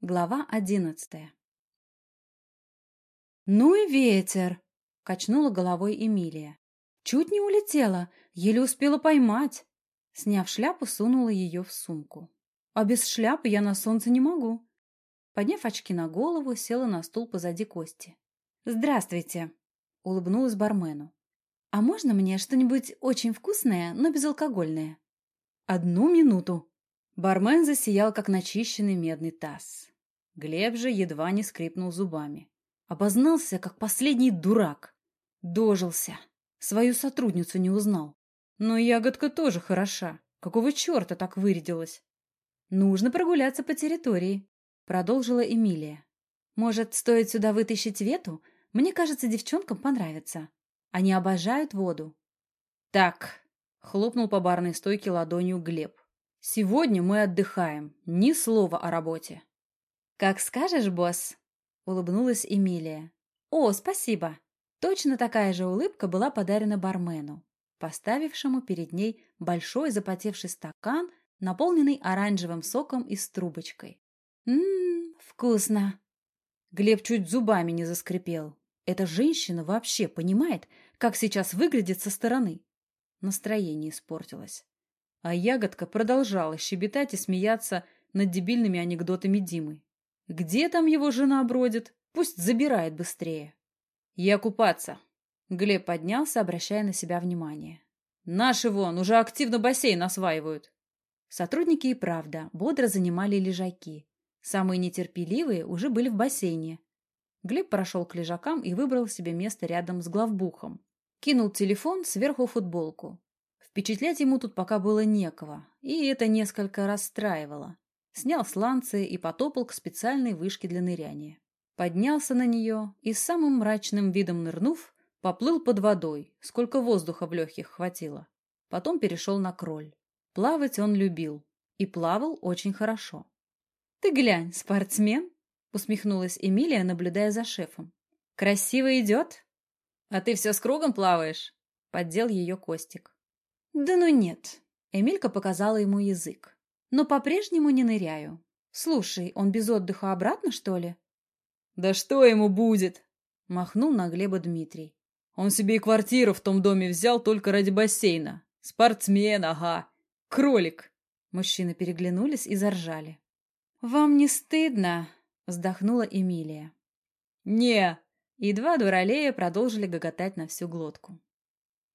Глава одиннадцатая. «Ну и ветер!» — качнула головой Эмилия. «Чуть не улетела, еле успела поймать!» Сняв шляпу, сунула ее в сумку. «А без шляпы я на солнце не могу!» Подняв очки на голову, села на стул позади Кости. «Здравствуйте!» — улыбнулась бармену. «А можно мне что-нибудь очень вкусное, но безалкогольное?» «Одну минуту!» Бармен засиял, как начищенный медный таз. Глеб же едва не скрипнул зубами. Обознался, как последний дурак. Дожился. Свою сотрудницу не узнал. Но ягодка тоже хороша. Какого черта так вырядилась? Нужно прогуляться по территории, продолжила Эмилия. Может, стоит сюда вытащить Вету? Мне кажется, девчонкам понравится. Они обожают воду. Так, хлопнул по барной стойке ладонью Глеб. Сегодня мы отдыхаем. Ни слова о работе. Как скажешь, босс, улыбнулась Эмилия. О, спасибо. Точно такая же улыбка была подарена бармену, поставившему перед ней большой запотевший стакан, наполненный оранжевым соком и с трубочкой. Ммм, вкусно. Глеб чуть зубами не заскрипел. Эта женщина вообще понимает, как сейчас выглядит со стороны. Настроение испортилось. А ягодка продолжала щебетать и смеяться над дебильными анекдотами Димы. Где там его жена бродит? Пусть забирает быстрее. Я купаться. Глеб поднялся, обращая на себя внимание. Наши вон, уже активно бассейн осваивают. Сотрудники и правда бодро занимали лежаки. Самые нетерпеливые уже были в бассейне. Глеб прошел к лежакам и выбрал себе место рядом с главбухом. Кинул телефон сверху футболку. Впечатлять ему тут пока было некого, и это несколько расстраивало. Снял сланцы и потопал к специальной вышке для ныряния. Поднялся на нее и с самым мрачным видом нырнув, поплыл под водой, сколько воздуха в легких хватило. Потом перешел на кроль. Плавать он любил и плавал очень хорошо. «Ты глянь, спортсмен!» — усмехнулась Эмилия, наблюдая за шефом. «Красиво идет?» «А ты все с кругом плаваешь?» — поддел ее Костик. «Да ну нет!» — Эмилька показала ему язык. «Но по-прежнему не ныряю. Слушай, он без отдыха обратно, что ли?» «Да что ему будет?» — махнул на Глеба Дмитрий. «Он себе и квартиру в том доме взял только ради бассейна. Спортсмен, ага. Кролик!» Мужчины переглянулись и заржали. «Вам не стыдно?» — вздохнула Эмилия. «Не!» И два дуралея продолжили гоготать на всю глотку.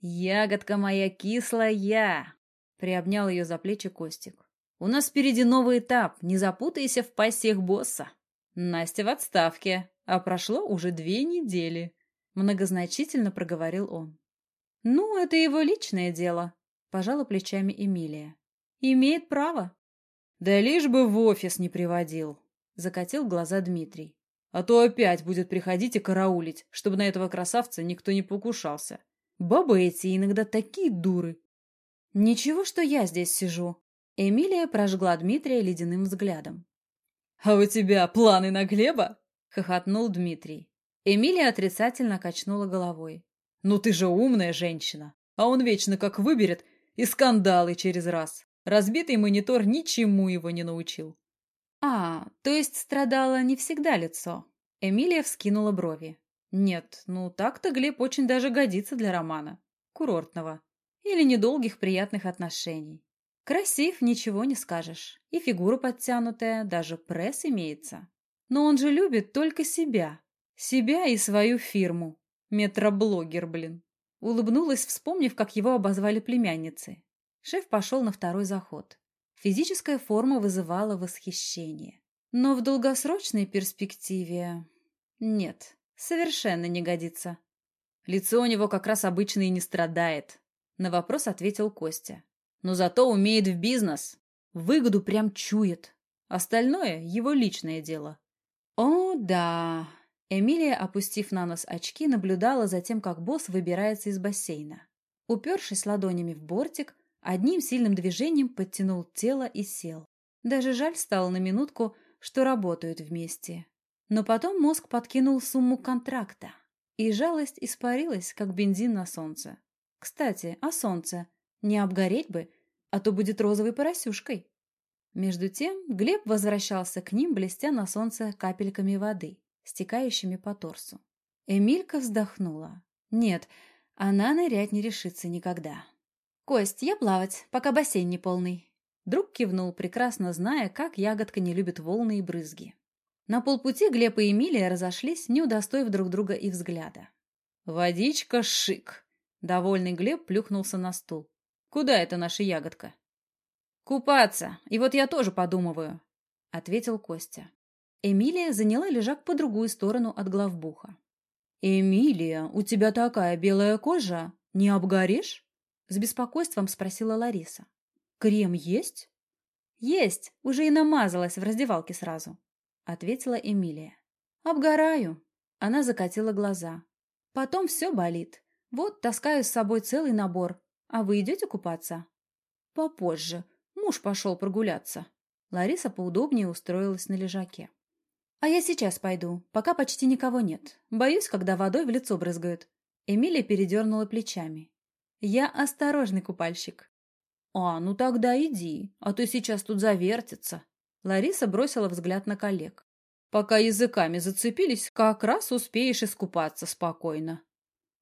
«Ягодка моя кислая!» — приобнял ее за плечи Костик. «У нас впереди новый этап, не запутайся в пассиях босса. Настя в отставке, а прошло уже две недели», — многозначительно проговорил он. «Ну, это его личное дело», — пожала плечами Эмилия. «Имеет право». «Да лишь бы в офис не приводил», — закатил глаза Дмитрий. «А то опять будет приходить и караулить, чтобы на этого красавца никто не покушался. Бабы эти иногда такие дуры. Ничего, что я здесь сижу. Эмилия прожгла Дмитрия ледяным взглядом. А у тебя планы на Глеба? Хохотнул Дмитрий. Эмилия отрицательно качнула головой. Ну ты же умная женщина. А он вечно как выберет и скандалы через раз. Разбитый монитор ничему его не научил. А, то есть страдало не всегда лицо. Эмилия вскинула брови. Нет, ну так-то Глеб очень даже годится для романа. Курортного. Или недолгих приятных отношений. Красив, ничего не скажешь. И фигура подтянутая, даже пресс имеется. Но он же любит только себя. Себя и свою фирму. Метроблогер, блин. Улыбнулась, вспомнив, как его обозвали племянницы. Шеф пошел на второй заход. Физическая форма вызывала восхищение. Но в долгосрочной перспективе... Нет, Совершенно не годится. Лицо у него как раз обычно и не страдает. На вопрос ответил Костя. Но зато умеет в бизнес. Выгоду прям чует. Остальное — его личное дело. О, да. Эмилия, опустив на нос очки, наблюдала за тем, как босс выбирается из бассейна. Упершись ладонями в бортик, одним сильным движением подтянул тело и сел. Даже жаль стало на минутку, что работают вместе. Но потом мозг подкинул сумму контракта, и жалость испарилась, как бензин на солнце. Кстати, а солнце? Не обгореть бы, а то будет розовой поросюшкой. Между тем Глеб возвращался к ним, блестя на солнце капельками воды, стекающими по торсу. Эмилька вздохнула. Нет, она нырять не решится никогда. «Кость, я плавать, пока бассейн не полный». Друг кивнул, прекрасно зная, как ягодка не любит волны и брызги. На полпути Глеб и Эмилия разошлись, не удостоив друг друга и взгляда. «Водичка шик!» Довольный Глеб плюхнулся на стул. «Куда это наша ягодка?» «Купаться, и вот я тоже подумываю», — ответил Костя. Эмилия заняла лежак по другую сторону от главбуха. «Эмилия, у тебя такая белая кожа, не обгоришь?» С беспокойством спросила Лариса. «Крем есть?» «Есть, уже и намазалась в раздевалке сразу», — ответила Эмилия. «Обгораю». Она закатила глаза. «Потом все болит. Вот, таскаю с собой целый набор. А вы идете купаться?» «Попозже. Муж пошел прогуляться». Лариса поудобнее устроилась на лежаке. «А я сейчас пойду, пока почти никого нет. Боюсь, когда водой в лицо брызгают». Эмилия передернула плечами. Я осторожный купальщик. А, ну тогда иди, а то сейчас тут завертится. Лариса бросила взгляд на коллег. Пока языками зацепились, как раз успеешь искупаться спокойно.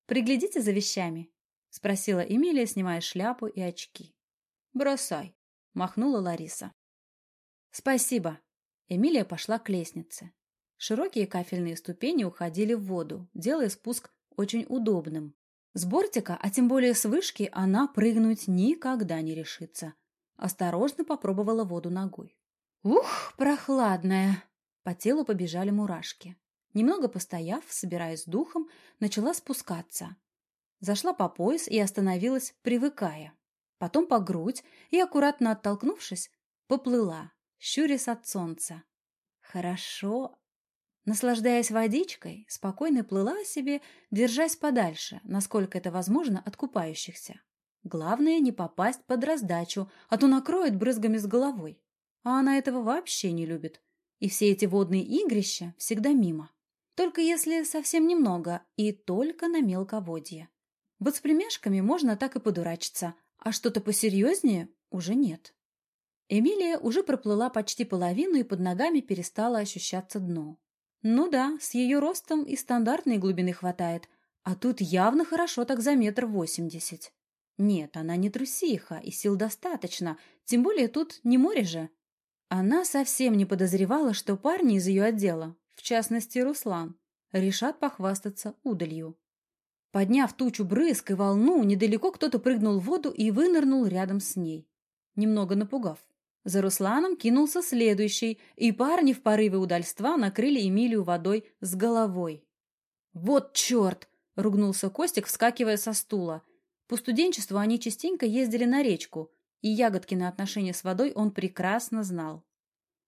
Приглядите за вещами, спросила Эмилия, снимая шляпу и очки. Бросай, махнула Лариса. Спасибо. Эмилия пошла к лестнице. Широкие кафельные ступени уходили в воду, делая спуск очень удобным. С бортика, а тем более с вышки, она прыгнуть никогда не решится. Осторожно попробовала воду ногой. Ух, прохладная! По телу побежали мурашки. Немного постояв, собираясь духом, начала спускаться. Зашла по пояс и остановилась, привыкая. Потом по грудь и, аккуратно оттолкнувшись, поплыла, щурясь от солнца. Хорошо Наслаждаясь водичкой, спокойно плыла себе, держась подальше, насколько это возможно, от купающихся. Главное не попасть под раздачу, а то накроет брызгами с головой. А она этого вообще не любит. И все эти водные игрища всегда мимо. Только если совсем немного и только на мелководье. Вот с племяшками можно так и подурачиться, а что-то посерьезнее уже нет. Эмилия уже проплыла почти половину и под ногами перестала ощущаться дно. Ну да, с ее ростом и стандартной глубины хватает, а тут явно хорошо так за метр восемьдесят. Нет, она не трусиха, и сил достаточно, тем более тут не море же. Она совсем не подозревала, что парни из ее отдела, в частности Руслан, решат похвастаться удалью. Подняв тучу брызг и волну, недалеко кто-то прыгнул в воду и вынырнул рядом с ней, немного напугав. За Русланом кинулся следующий, и парни в порыве удальства накрыли Эмилию водой с головой. «Вот черт!» — ругнулся Костик, вскакивая со стула. По студенчеству они частенько ездили на речку, и ягодки на отношения с водой он прекрасно знал.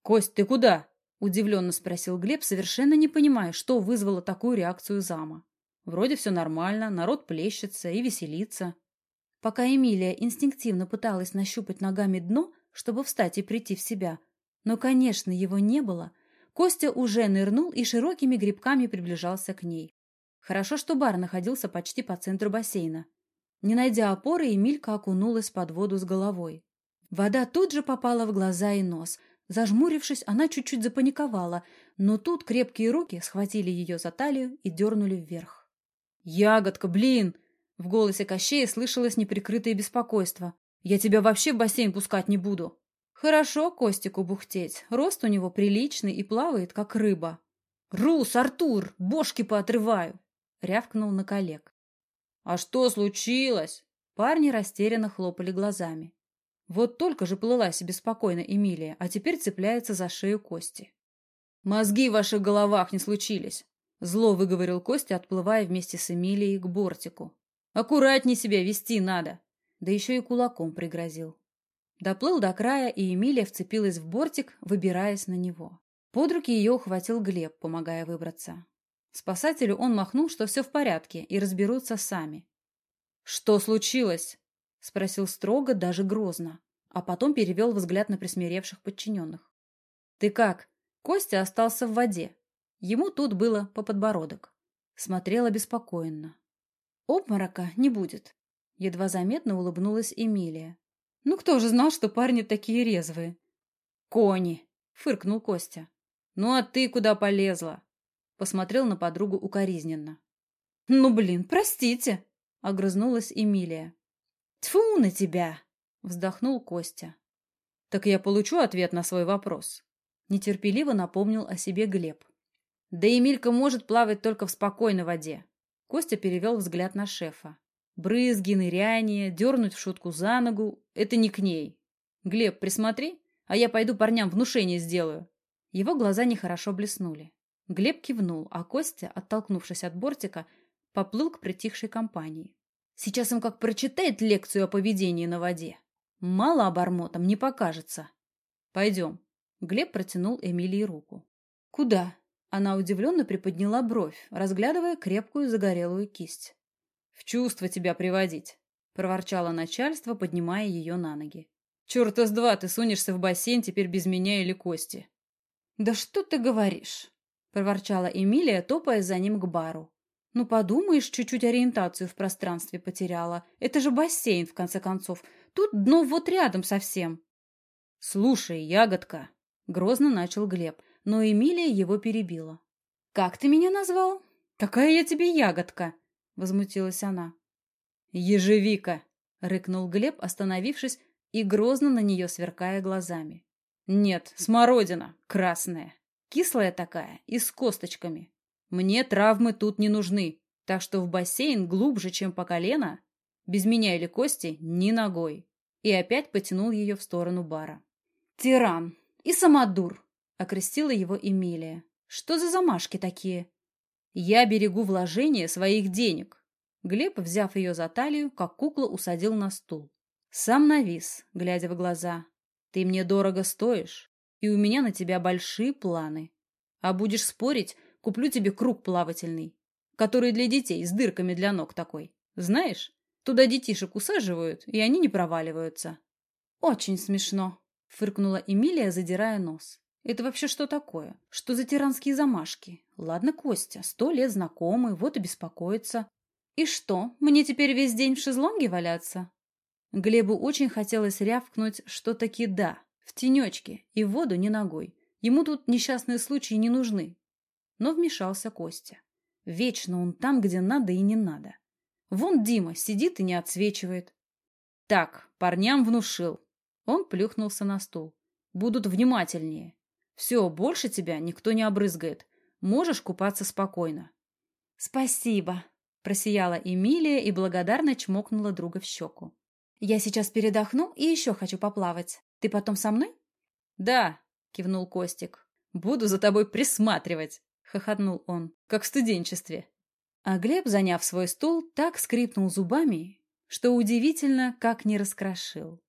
«Кость, ты куда?» — удивленно спросил Глеб, совершенно не понимая, что вызвало такую реакцию зама. Вроде все нормально, народ плещется и веселится. Пока Эмилия инстинктивно пыталась нащупать ногами дно, чтобы встать и прийти в себя. Но, конечно, его не было. Костя уже нырнул и широкими грибками приближался к ней. Хорошо, что бар находился почти по центру бассейна. Не найдя опоры, Эмилька окунулась под воду с головой. Вода тут же попала в глаза и нос. Зажмурившись, она чуть-чуть запаниковала, но тут крепкие руки схватили ее за талию и дернули вверх. «Ягодка, блин!» В голосе Кощея слышалось неприкрытое беспокойство. Я тебя вообще в бассейн пускать не буду. Хорошо Костику бухтеть. Рост у него приличный и плавает, как рыба. Рус, Артур, бошки поотрываю. Рявкнул на коллег. А что случилось? Парни растерянно хлопали глазами. Вот только же плыла себе спокойно Эмилия, а теперь цепляется за шею Кости. «Мозги в ваших головах не случились», — зло выговорил Костя, отплывая вместе с Эмилией к бортику. «Аккуратней себя вести надо да еще и кулаком пригрозил. Доплыл до края, и Эмилия вцепилась в бортик, выбираясь на него. Под руки ее ухватил Глеб, помогая выбраться. Спасателю он махнул, что все в порядке, и разберутся сами. «Что случилось?» — спросил строго, даже грозно, а потом перевел взгляд на присмиревших подчиненных. «Ты как?» Костя остался в воде. Ему тут было по подбородок. Смотрел обеспокоенно. «Обморока не будет. Едва заметно улыбнулась Эмилия. «Ну кто же знал, что парни такие резвые?» Кони, фыркнул Костя. Ну а ты куда полезла? Посмотрел на подругу укоризненно. Ну блин, простите, огрызнулась Эмилия. Тьфу на тебя, вздохнул Костя. Так я получу ответ на свой вопрос. Нетерпеливо напомнил о себе Глеб. Да Эмилька может плавать только в спокойной воде. Костя перевел взгляд на шефа. Брызги, ныряние, дернуть в шутку за ногу — это не к ней. Глеб, присмотри, а я пойду парням внушение сделаю. Его глаза нехорошо блеснули. Глеб кивнул, а Костя, оттолкнувшись от бортика, поплыл к притихшей компании. Сейчас им как прочитает лекцию о поведении на воде. Мало обормотом не покажется. Пойдем. Глеб протянул Эмилии руку. Куда? Она удивленно приподняла бровь, разглядывая крепкую загорелую кисть. «В чувство тебя приводить», — проворчало начальство, поднимая ее на ноги. «Черта с два ты сунешься в бассейн теперь без меня или Кости». «Да что ты говоришь?» — проворчала Эмилия, топая за ним к бару. «Ну, подумаешь, чуть-чуть ориентацию в пространстве потеряла. Это же бассейн, в конце концов. Тут дно вот рядом совсем». «Слушай, ягодка», — грозно начал Глеб, но Эмилия его перебила. «Как ты меня назвал? Какая я тебе ягодка?» — возмутилась она. «Ежевика!» — рыкнул Глеб, остановившись и грозно на нее сверкая глазами. «Нет, смородина, красная, кислая такая и с косточками. Мне травмы тут не нужны, так что в бассейн глубже, чем по колено, без меня или кости, ни ногой». И опять потянул ее в сторону бара. «Тиран и самодур!» Окрестила его Эмилия. Что за замашки такие? Я берегу вложения своих денег. Глеб, взяв ее за талию, как куклу усадил на стул. Сам навис, глядя в глаза. Ты мне дорого стоишь, и у меня на тебя большие планы. А будешь спорить, куплю тебе круг плавательный, который для детей с дырками для ног такой. Знаешь, туда детишек усаживают, и они не проваливаются. Очень смешно, фыркнула Эмилия, задирая нос. Это вообще что такое? Что за тиранские замашки? Ладно, Костя, сто лет знакомый, вот и беспокоится. И что, мне теперь весь день в шезлонге валяться? Глебу очень хотелось рявкнуть, что таки да, в тенечке, и в воду не ногой. Ему тут несчастные случаи не нужны. Но вмешался Костя. Вечно он там, где надо и не надо. Вон Дима сидит и не отсвечивает. Так, парням внушил. Он плюхнулся на стул. Будут внимательнее. Все, больше тебя никто не обрызгает. Можешь купаться спокойно. Спасибо, просияла Эмилия и благодарно чмокнула друга в щеку. Я сейчас передохну и еще хочу поплавать. Ты потом со мной? Да, кивнул Костик. Буду за тобой присматривать, хохотнул он, как в студенчестве. А Глеб, заняв свой стул, так скрипнул зубами, что удивительно, как не раскрошил.